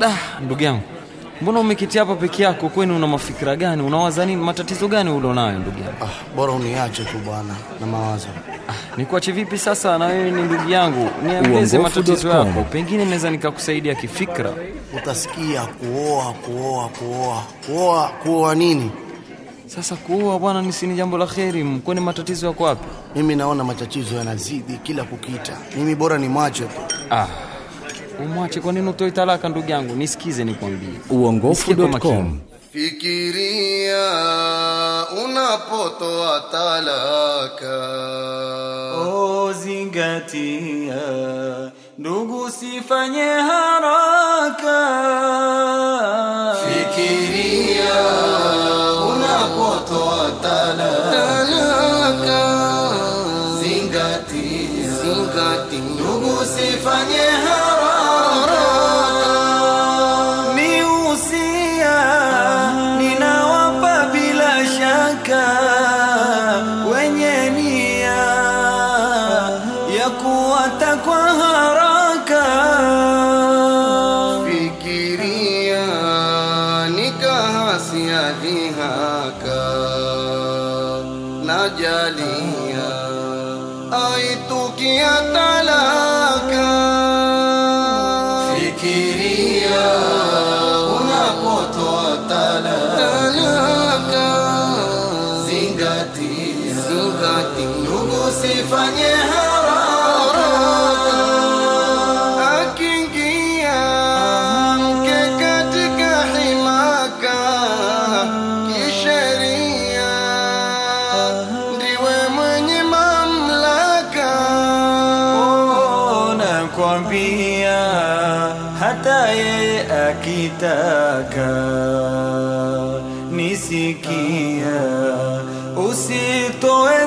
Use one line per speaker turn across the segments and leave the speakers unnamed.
Da, ndugu yangu, mbona umekiti hapa peke yako? Kwani una mafikira gani? Unawaza nini? Matatizo gani ulionayo ndugu yangu?
Ah, bora uniache tu bwana na mawazo.
Ah, Nikuache vipi sasa? Na wewe ni ndugu yangu, nieleze matatizo yako, pengine naweza nikakusaidia kifikra.
Utasikia kuoa, kuoa, kuoa, kuoa, kuoa nini?
Sasa kuoa bwana, ni si ni jambo la kheri? Kwani matatizo yako wapi?
Mimi naona matatizo yanazidi kila kukita. Mimi bora ni macho tu.
Ah, umwache. Kwa nini utoi talaka ndugu yangu? Nisikize nikwambie.
Uongofu.com.
Fikiria unapotoa talaka.
Oh, zingatia ndugu, sifanye haraka.
Fikiria unapotoa talaka. Zingatia, zingatia ndugu, sifanye haraka.
Shaka wenye nia ya kuwata kwa haraka.
Fikiria nikahasia dhihaka najalia aitukia talaka. Ndugu, sifanye haraka. Akiingia mke katika himaka. Kisheria, ndiwe mwenye mamlaka.
Oh, nakwambia hata yeye akitaka. Nisikia, usitoe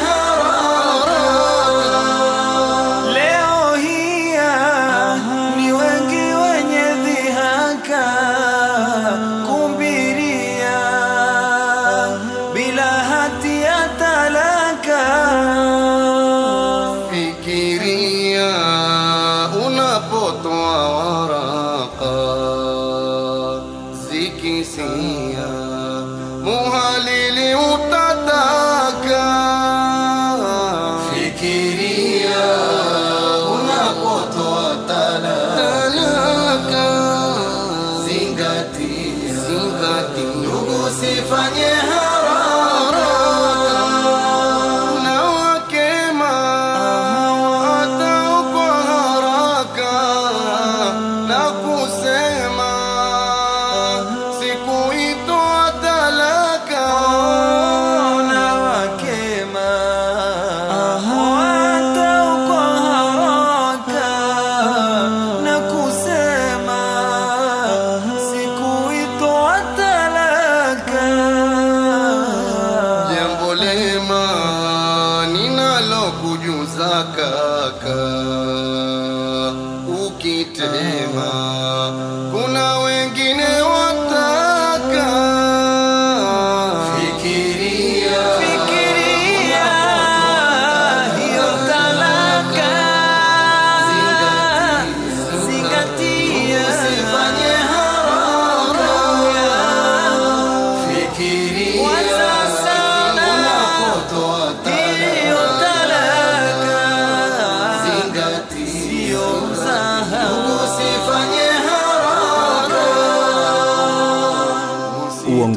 zikisia muhalili utataka. Fikiria unapotoa talaka, zingatia, ndugu, usifanye kaka, ukitema. Kuna wengine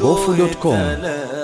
gofu.com